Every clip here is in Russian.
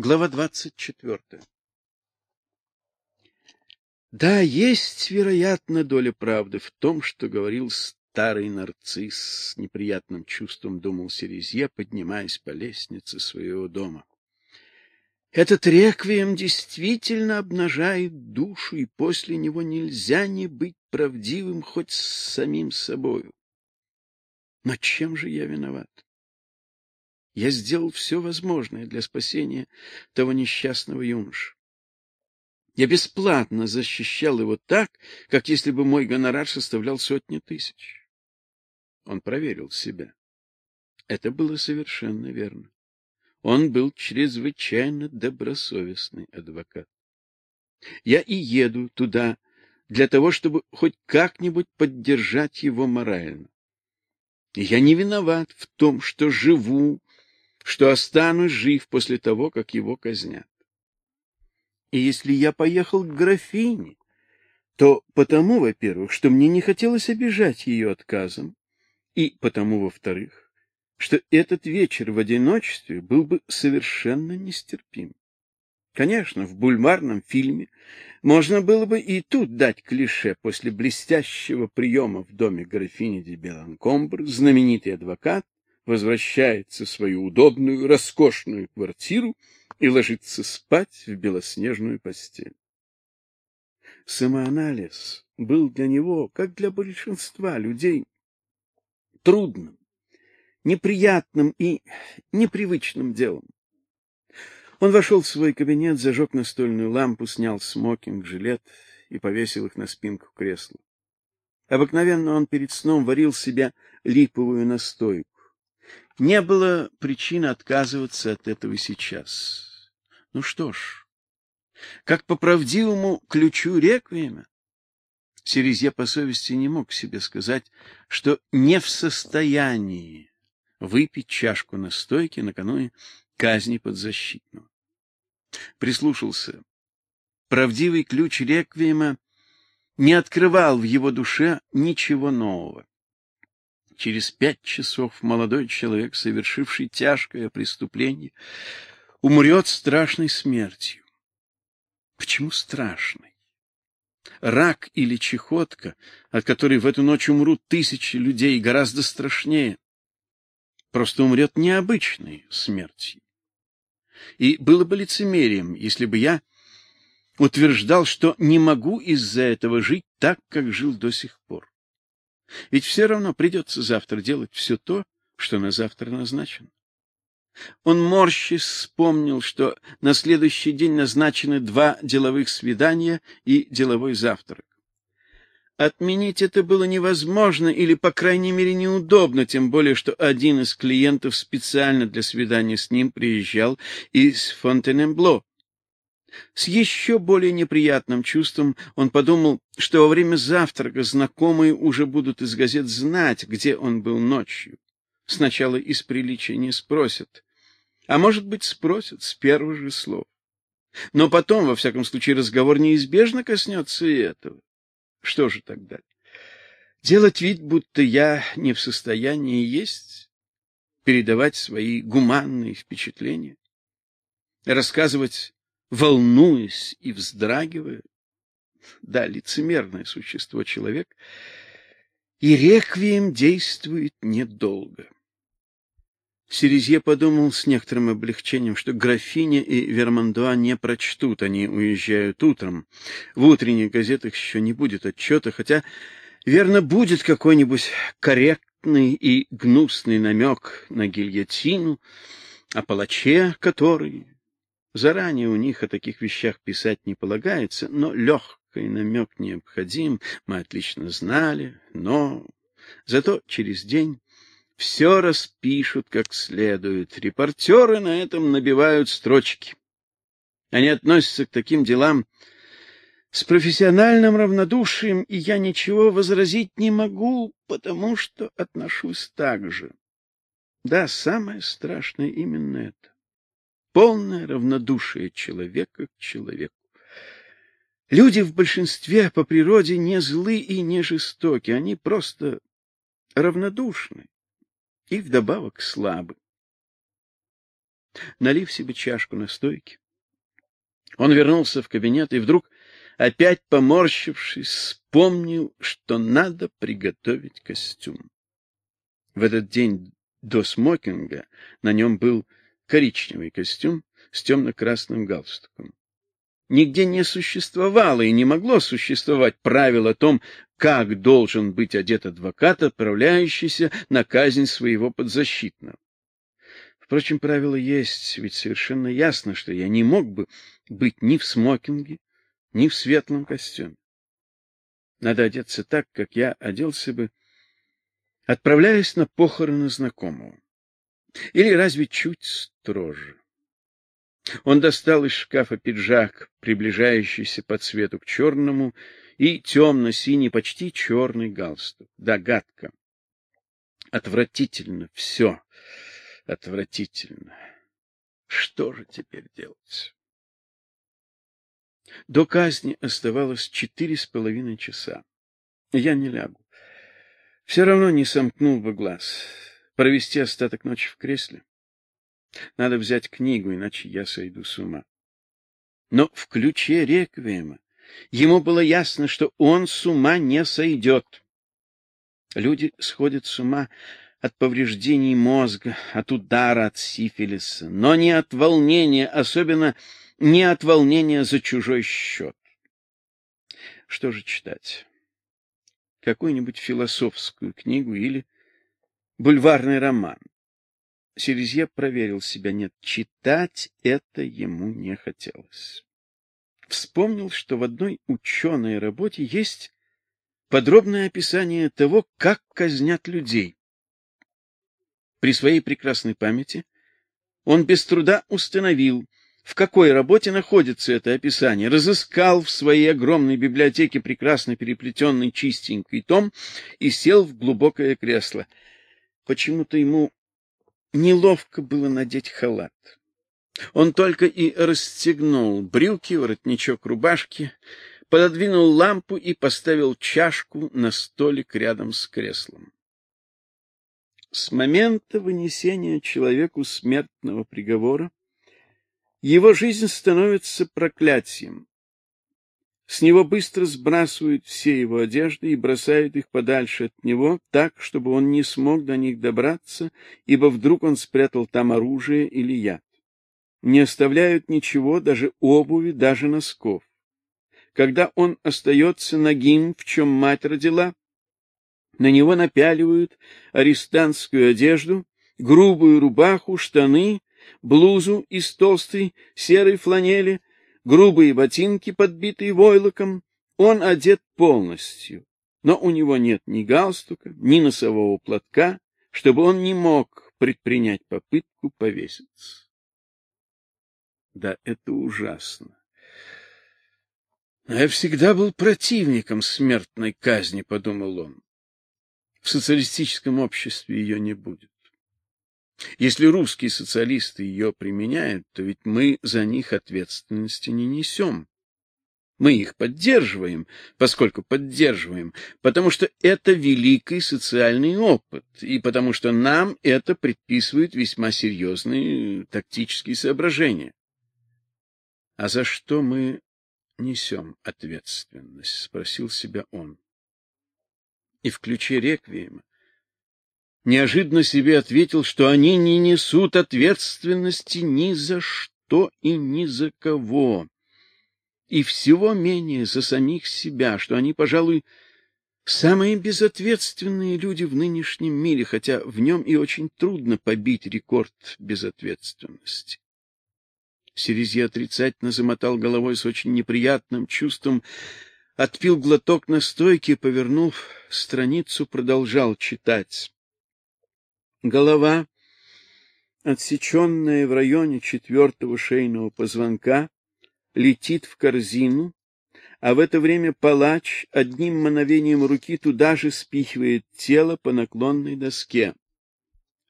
Глава двадцать четвертая. Да, есть, вероятно, доля правды в том, что говорил старый нарцисс, с неприятным чувством думал Серезье, поднимаясь по лестнице своего дома. Этот реквием действительно обнажает душу, и после него нельзя не быть правдивым хоть с самим собою. Но чем же я виноват? Я сделал все возможное для спасения того несчастного юноши. Я бесплатно защищал его так, как если бы мой гонорар составлял сотни тысяч. Он проверил себя. Это было совершенно верно. Он был чрезвычайно добросовестный адвокат. Я и еду туда для того, чтобы хоть как-нибудь поддержать его морально. Я не виноват в том, что живу что останусь жив после того, как его казнят. И если я поехал к графине, то потому, во-первых, что мне не хотелось обижать ее отказом, и потому, во-вторых, что этот вечер в одиночестве был бы совершенно нестерпим. Конечно, в бульварном фильме можно было бы и тут дать клише после блестящего приема в доме графини де Беланкомбр знаменитый адвокат возвращается в свою удобную, роскошную квартиру и ложится спать в белоснежную постель. Самоанализ был для него, как для большинства людей, трудным, неприятным и непривычным делом. Он вошел в свой кабинет, зажег настольную лампу, снял смокинг, жилет и повесил их на спинку кресла. Обыкновенно он перед сном варил себе липовую настойку. Не было причин отказываться от этого сейчас. Ну что ж, как по правдивому ключу реквиема, Серезье по совести не мог себе сказать, что не в состоянии выпить чашку настойки накануне казни подзащитного. Прислушался. Правдивый ключ реквиема не открывал в его душе ничего нового. Через пять часов молодой человек, совершивший тяжкое преступление, умрет страшной смертью. Почему страшной? Рак или чехотка, от которой в эту ночь умрут тысячи людей, гораздо страшнее. Просто умрет необычной смертью. И было бы лицемерием, если бы я утверждал, что не могу из-за этого жить так, как жил до сих пор. Ведь все равно придется завтра делать все то, что на завтра назначено. Он морщись вспомнил, что на следующий день назначены два деловых свидания и деловой завтрак. Отменить это было невозможно или, по крайней мере, неудобно, тем более что один из клиентов специально для свидания с ним приезжал из Фонтенебло, с еще более неприятным чувством он подумал, что во время завтрака знакомые уже будут из газет знать, где он был ночью. Сначала из приличия не спросят, а может быть, спросят с первых же слов. Но потом, во всяком случае, разговор неизбежно коснется и этого. Что же тогда? Делать вид, будто я не в состоянии есть, передавать свои гуманные впечатления, рассказывать волнуясь и вздрагивая. Да, лицемерное существо человек, и реквием действует недолго. Серезье подумал с некоторым облегчением, что графиня и Вермандуа не прочтут, они уезжают утром. В утренних газетах еще не будет отчета, хотя, верно, будет какой-нибудь корректный и гнусный намек на гильотину, о палаче, который Заранее у них о таких вещах писать не полагается, но легкий намек необходим, мы отлично знали, но зато через день все распишут как следует. Репортеры на этом набивают строчки. Они относятся к таким делам с профессиональным равнодушием, и я ничего возразить не могу, потому что отношусь так же. Да, самое страшное именно это полное равнодушие человека к человеку. Люди в большинстве по природе не злы и не жестоки, они просто равнодушны и вдобавок слабы. Налив себе чашку настойки, он вернулся в кабинет и вдруг, опять поморщившись, вспомнил, что надо приготовить костюм. В этот день до смокинга на нем был коричневый костюм с темно-красным галстуком. Нигде не существовало и не могло существовать правил о том, как должен быть одет адвокат, отправляющийся на казнь своего подзащитного. Впрочем, правило есть, ведь совершенно ясно, что я не мог бы быть ни в смокинге, ни в светлом костюме. Надо одеться так, как я оделся бы, отправляясь на похороны знакомого. Или разве чуть строже. Он достал из шкафа пиджак, приближающийся по цвету к черному, и темно-синий, почти черный галстук. Догадка. Отвратительно все. Отвратительно. Что же теперь делать? До казни оставалось четыре с половиной часа. Я не лягу. Все равно не сомкнул бы глаз. Провести остаток ночи в кресле. Надо взять книгу, иначе я сойду с ума. Но в ключе реквиема ему было ясно, что он с ума не сойдет. Люди сходят с ума от повреждений мозга, от удара от сифилиса, но не от волнения, особенно не от волнения за чужой счет. Что же читать? Какую-нибудь философскую книгу или бульварный роман. Селезье проверил себя. Нет, читать это ему не хотелось. Вспомнил, что в одной ученой работе есть подробное описание того, как казнят людей. При своей прекрасной памяти он без труда установил, в какой работе находится это описание, разыскал в своей огромной библиотеке прекрасно переплетенный чистенький том и сел в глубокое кресло. Почему-то ему неловко было надеть халат. Он только и расстегнул брюки, воротничок рубашки, пододвинул лампу и поставил чашку на столик рядом с креслом. С момента вынесения человеку смертного приговора его жизнь становится проклятием. С него быстро сбрасывают все его одежды и бросают их подальше от него, так, чтобы он не смог до них добраться, ибо вдруг он спрятал там оружие или яд. Не оставляют ничего, даже обуви, даже носков. Когда он остается нагим, в чем мать родила, на него напяливают арестантскую одежду, грубую рубаху, штаны, блузу из толстой серой фланели, грубые ботинки, подбитые войлоком. Он одет полностью, но у него нет ни галстука, ни носового платка, чтобы он не мог предпринять попытку повеситься. Да, это ужасно. я всегда был противником смертной казни, подумал он. В социалистическом обществе ее не будет. Если русские социалисты ее применяют, то ведь мы за них ответственности не несем. Мы их поддерживаем, поскольку поддерживаем, потому что это великий социальный опыт, и потому что нам это предписывают весьма серьезные тактические соображения. А за что мы несем ответственность, спросил себя он. И в ключе реквиема неожиданно себе ответил, что они не несут ответственности ни за что и ни за кого, и всего менее за самих себя, что они, пожалуй, самые безответственные люди в нынешнем мире, хотя в нем и очень трудно побить рекорд безответственности. Серезье отрицательно замотал головой с очень неприятным чувством, отпил глоток настойки, повернув страницу, продолжал читать. Голова, отсеченная в районе четвертого шейного позвонка, летит в корзину, а в это время палач одним мановением руки туда же спихивает тело по наклонной доске.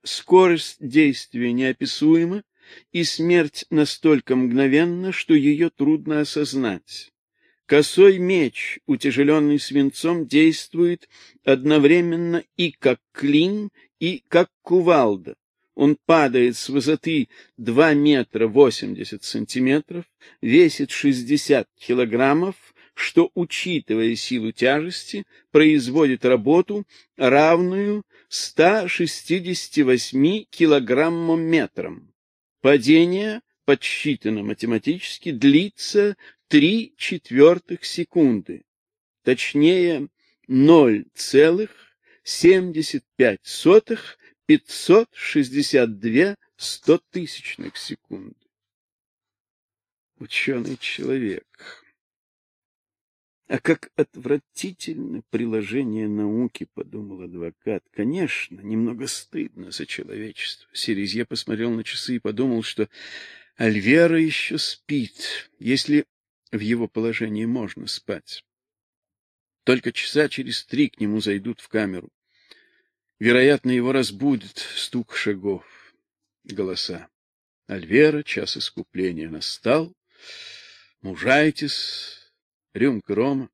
Скорость действия неописуема, и смерть настолько мгновенна, что ее трудно осознать. Косой меч, утяжеленный свинцом, действует одновременно и как клин, и как кувалда. он падает с высоты 2 метра 80 сантиметров, весит 60 килограммов, что, учитывая силу тяжести, производит работу, равную 168 килограммам метрам. Падение, подсчитано математически, длится 3 четвертых секунды, точнее 0,75 562 стотысячных секунды. Ученый человек. А как отвратительно приложение науки, подумал адвокат. Конечно, немного стыдно за человечество. Серезье посмотрел на часы и подумал, что Альвера еще спит, если в его положении можно спать. Только часа через три к нему зайдут в камеру. Вероятно, его разбудит стук шагов, голоса. Альвера, час искупления настал. Мужайтесь, рюмка рома,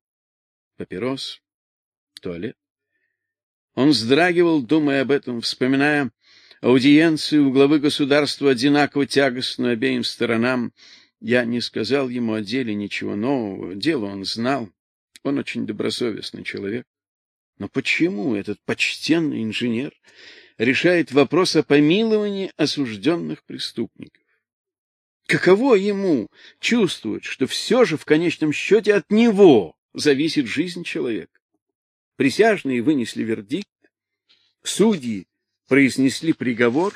папирос, туалет. Он вздрагивал, думая об этом, вспоминая аудиенцию у главы государства одинаково тягостную обеим сторонам. Я не сказал ему о деле ничего нового, дело он знал. Он очень добросовестный человек. Но почему этот почтенный инженер решает вопрос о помиловании осужденных преступников? Каково ему чувствовать, что все же в конечном счете от него зависит жизнь человека? Присяжные вынесли вердикт, судьи произнесли приговор,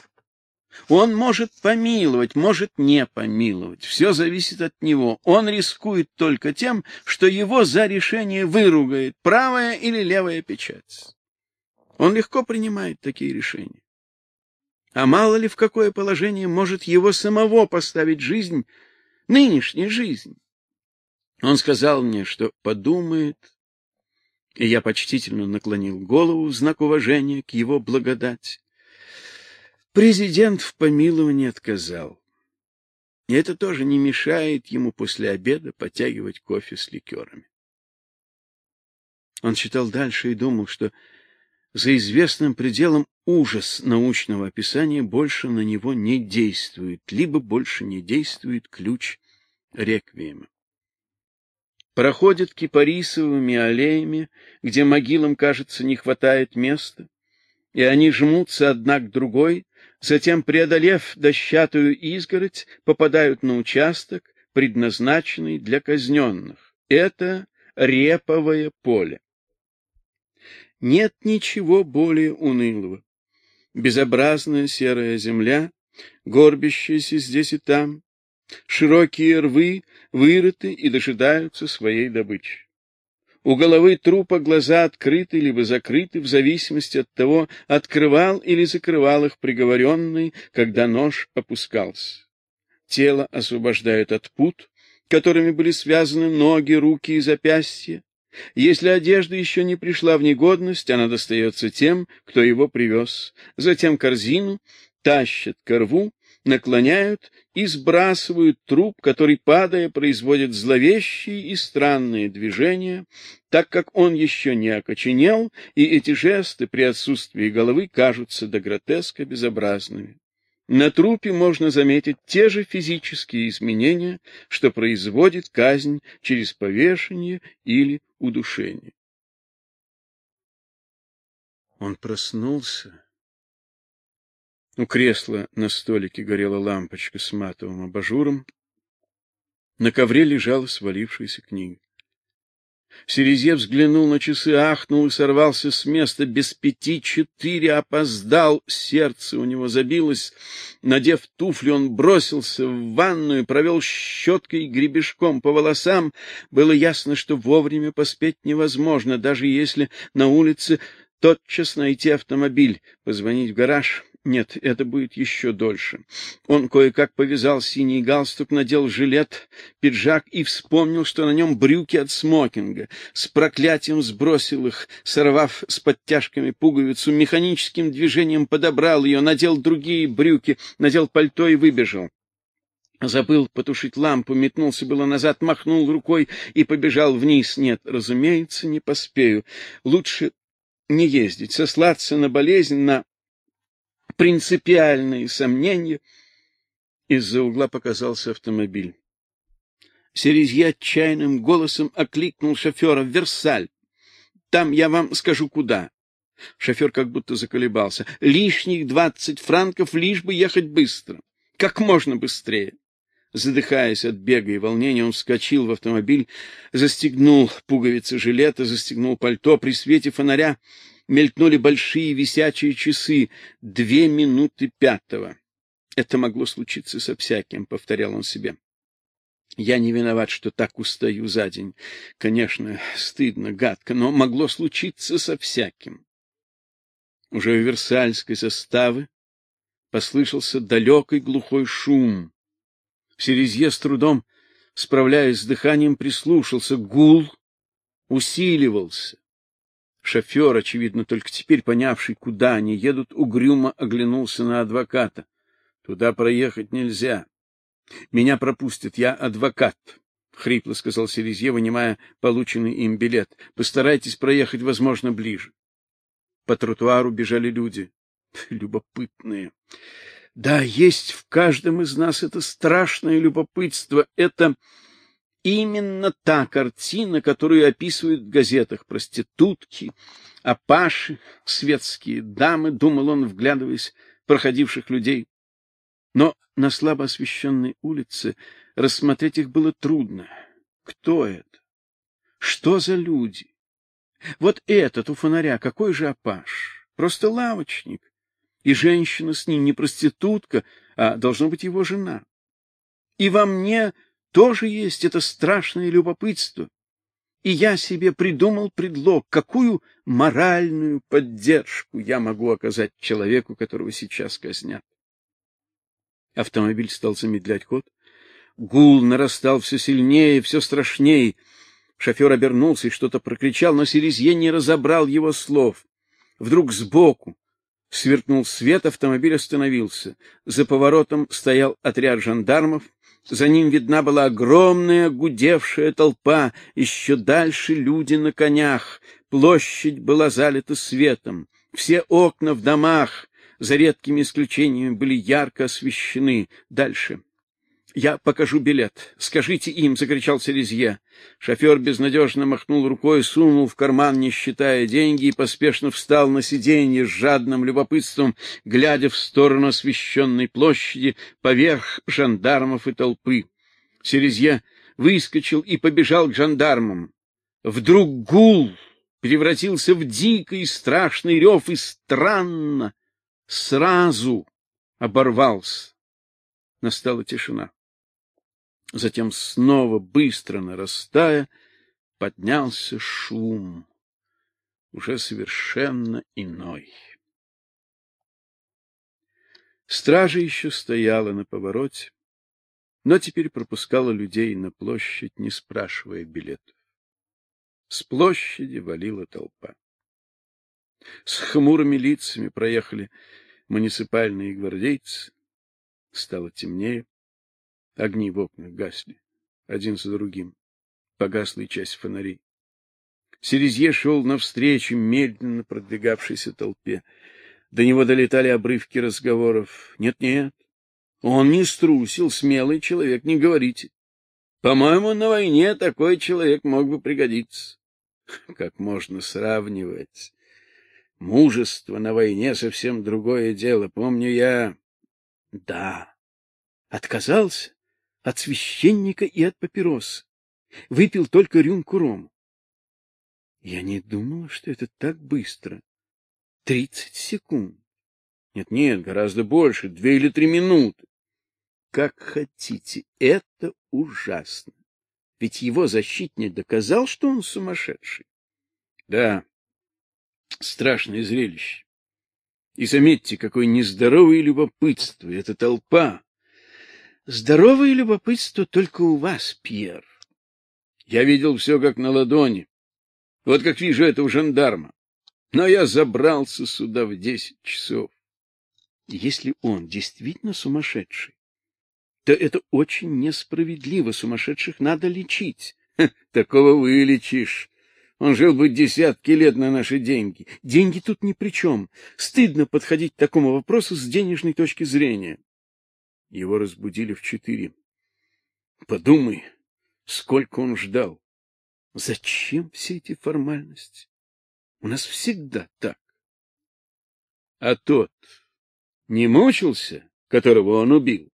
он может помиловать, может не помиловать. Все зависит от него. Он рискует только тем, что его за решение выругает правая или левая печать. Он легко принимает такие решения. А мало ли в какое положение может его самого поставить жизнь, нынешняя жизнь. Он сказал мне, что подумает, и я почтительно наклонил голову в знак уважения к его благодати. Президент в помиловании отказал. И это тоже не мешает ему после обеда потягивать кофе с ликерами. Он читал дальше и думал, что за известным пределом ужас научного описания больше на него не действует, либо больше не действует ключ реквиема. Проходят кипарисовыми аллеями, где могилам, кажется, не хватает места, и они жмутся одна к другой, затем, преодолев дощатую изгородь, попадают на участок, предназначенный для казненных. Это реповое поле. Нет ничего более унылого. Безобразная серая земля, горбящаяся здесь и там, широкие рвы вырыты и дожидаются своей добычи. У головы трупа глаза открыты либо закрыты в зависимости от того, открывал или закрывал их приговоренный, когда нож опускался. Тело освобождают от пут, которыми были связаны ноги, руки и запястья. Если одежда еще не пришла в негодность, она достается тем, кто его привез. Затем корзину тащат к рву наклоняют и сбрасывают труп, который, падая, производит зловещие и странные движения, так как он еще не окоченел, и эти жесты при отсутствии головы кажутся до гротеска безобразными. На трупе можно заметить те же физические изменения, что производит казнь через повешение или удушение. Он проснулся у кресла на столике горела лампочка с матовым абажуром. На ковре лежала свалившаяся книга. Серезье взглянул на часы, ахнул и сорвался с места. Без пяти четыре опоздал, сердце у него забилось. Надев туфли, он бросился в ванную, провел щеткой и гребешком по волосам. Было ясно, что вовремя поспеть невозможно, даже если на улице тотчас найти автомобиль, позвонить в гараж. Нет, это будет еще дольше. Он кое-как повязал синий галстук, надел жилет, пиджак и вспомнил, что на нем брюки от смокинга. С проклятием сбросил их, сорвав с подтяжками пуговицу, механическим движением подобрал ее, надел другие брюки, надел пальто и выбежал. Забыл потушить лампу, метнулся было назад, махнул рукой и побежал вниз. Нет, разумеется, не поспею. Лучше не ездить, сослаться на болезнь, на принципиальные сомнения. Из-за угла показался автомобиль. Серезье отчаянным голосом окликнул шофера Версаль. Там я вам скажу куда. Шофер как будто заколебался. Лишних двадцать франков, лишь бы ехать быстро. Как можно быстрее. Задыхаясь от бега и волнения, он вскочил в автомобиль, застегнул пуговицы жилета, застегнул пальто. При свете фонаря мелькнули большие висячие часы. Две минуты пятого. Это могло случиться со всяким, повторял он себе. Я не виноват, что так устаю за день. Конечно, стыдно, гадко, но могло случиться со всяким. Уже у Версальской заставы послышался далекий глухой шум. Серезье с трудом, справляясь с дыханием, прислушался. Гул усиливался. Шофер, очевидно, только теперь понявший, куда они едут, угрюмо оглянулся на адвоката. Туда проехать нельзя. Меня пропустят, я адвокат, хрипло сказал Серезье, вынимая полученный им билет. Постарайтесь проехать, возможно, ближе. По тротуару бежали люди, любопытные. Да, есть в каждом из нас это страшное любопытство, это именно та картина, которую описывают в газетах проститутки, апаши, светские дамы, думал он, вглядываясь в проходивших людей. Но на слабо освещенной улице рассмотреть их было трудно. Кто это? Что за люди? Вот этот у фонаря какой же апаш? Просто лавочник и женщина с ним не проститутка, а должно быть его жена. И во мне тоже есть это страшное любопытство. И я себе придумал предлог, какую моральную поддержку я могу оказать человеку, которого сейчас казнят. Автомобиль стал замедлять ход. Гул нарастал все сильнее, все страшнее. Шофер обернулся и что-то прокричал, но Серезье не разобрал его слов. Вдруг сбоку, Сверкнул свет, автомобиль остановился. За поворотом стоял отряд жандармов. За ним видна была огромная гудевшая толпа, еще дальше люди на конях. Площадь была залита светом. Все окна в домах, за редкими исключениями, были ярко освещены. Дальше я покажу билет. Скажите им, закричал Селезье. Шофер безнадежно махнул рукой, сунул в карман, не считая деньги, и поспешно встал на сиденье с жадным любопытством, глядя в сторону освещенной площади поверх жандармов и толпы. Селезье выскочил и побежал к жандармам. Вдруг гул превратился в дикий страшный рев и странно сразу оборвался. Настала тишина. Затем снова быстро нарастая, поднялся шум, уже совершенно иной. Стража еще стояла на повороте, но теперь пропускала людей на площадь, не спрашивая билетов. С площади валила толпа. С хмурыми лицами проехали муниципальные гвардейцы. Стало темнее. Огни в окнах гасли, один за другим. Погасла и часть фонарей. Серезье шел навстречу медленно продвигавшейся толпе. До него долетали обрывки разговоров. Нет-нет, он не струсил, смелый человек, не говорите. По-моему, на войне такой человек мог бы пригодиться. Как можно сравнивать? Мужество на войне совсем другое дело. Помню я... Да, отказался от священника и от папирос. Выпил только рюмку рому. Я не думала, что это так быстро. Тридцать секунд. Нет-нет, гораздо больше, две или три минуты. Как хотите, это ужасно. Ведь его защитник доказал, что он сумасшедший. Да, страшное зрелище. И заметьте, какое нездоровое любопытство эта толпа Здоровое любопытство только у вас, Пьер. Я видел все как на ладони. Вот как вижу этого жандарма. Но я забрался сюда в десять часов. Если он действительно сумасшедший, то это очень несправедливо. Сумасшедших надо лечить. Ха, такого вылечишь. Он жил бы десятки лет на наши деньги. Деньги тут ни при чем. Стыдно подходить к такому вопросу с денежной точки зрения. Его разбудили в четыре. Подумай, сколько он ждал. Зачем все эти формальности? У нас всегда так. А тот не мучился, которого он убил?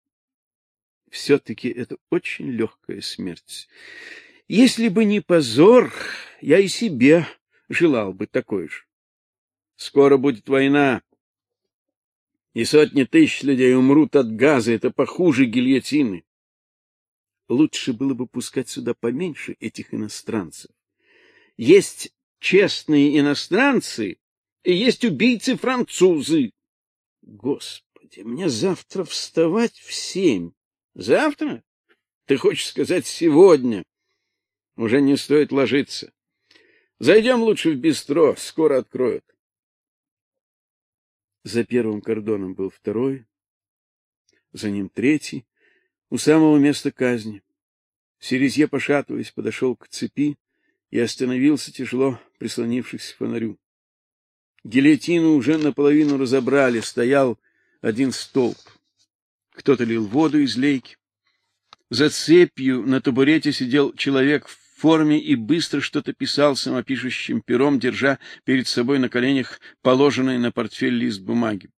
Все-таки это очень легкая смерть. Если бы не позор, я и себе желал бы такой же. Скоро будет война, и сотни тысяч людей умрут от газа, это похуже гильотины. Лучше было бы пускать сюда поменьше этих иностранцев. Есть честные иностранцы и есть убийцы-французы. Господи, мне завтра вставать в семь. Завтра? Ты хочешь сказать сегодня? Уже не стоит ложиться. Зайдем лучше в бистро, скоро откроют. За первым кордоном был второй, за ним третий, у самого места казни. Серезье, пошатываясь, подошел к цепи и остановился, тяжело прислонившись к фонарю. Гильотину уже наполовину разобрали, стоял один столб. Кто-то лил воду из лейки. За цепью на табурете сидел человек в форме и быстро что-то писал самопишущим пером, держа перед собой на коленях положенный на портфель лист бумаги.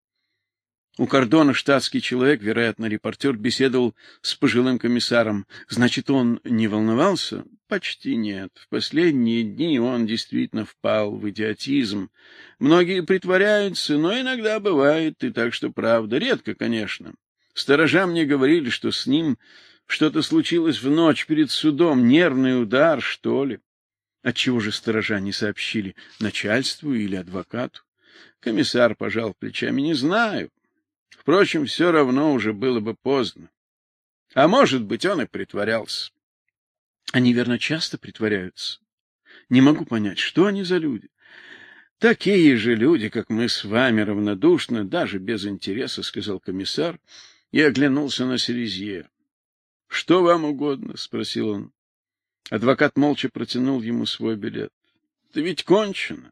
У кордона штатский человек, вероятно, репортер, беседовал с пожилым комиссаром. Значит, он не волновался? Почти нет. В последние дни он действительно впал в идиотизм. Многие притворяются, но иногда бывает и так, что правда. Редко, конечно. Сторожа мне говорили, что с ним что-то случилось в ночь перед судом, нервный удар, что ли. Отчего же сторожа не сообщили начальству или адвокату? Комиссар пожал плечами: "Не знаю. Впрочем, все равно уже было бы поздно. А может быть, он и притворялся. Они верно часто притворяются. Не могу понять, что они за люди. Такие же люди, как мы с вами, равнодушны, даже без интереса, сказал комиссар и оглянулся на Серезье. Что вам угодно, спросил он. Адвокат молча протянул ему свой билет. Да ведь кончено.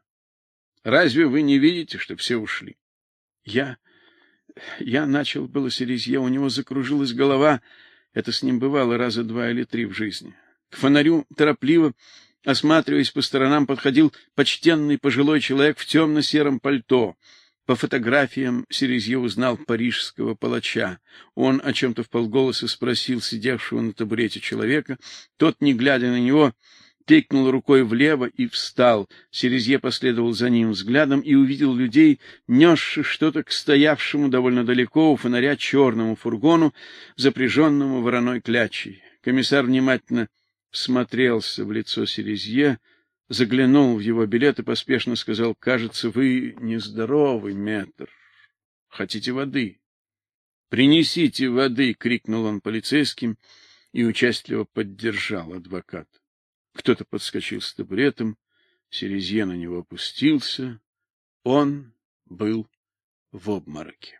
Разве вы не видите, что все ушли? Я я начал было Серезье, у него закружилась голова. Это с ним бывало раза два или три в жизни. К фонарю торопливо осматриваясь по сторонам, подходил почтенный пожилой человек в темно сером пальто. По фотографиям Серезье узнал парижского палача. Он о чем то вполголоса спросил сидевшего на табурете человека. Тот, не глядя на него, тыкнул рукой влево и встал. Серезье последовал за ним взглядом и увидел людей, несших что-то к стоявшему довольно далеко у фонаря черному фургону, запряженному вороной клячей. Комиссар внимательно всмотрелся в лицо Серезье, заглянул в его билет и поспешно сказал: "Кажется, вы нездоровый, метр. Хотите воды?" "Принесите воды", крикнул он полицейским и участливо поддержал адвоката. Кто-то подскочил с табуретом, Серезье на него опустился. Он был в обмороке.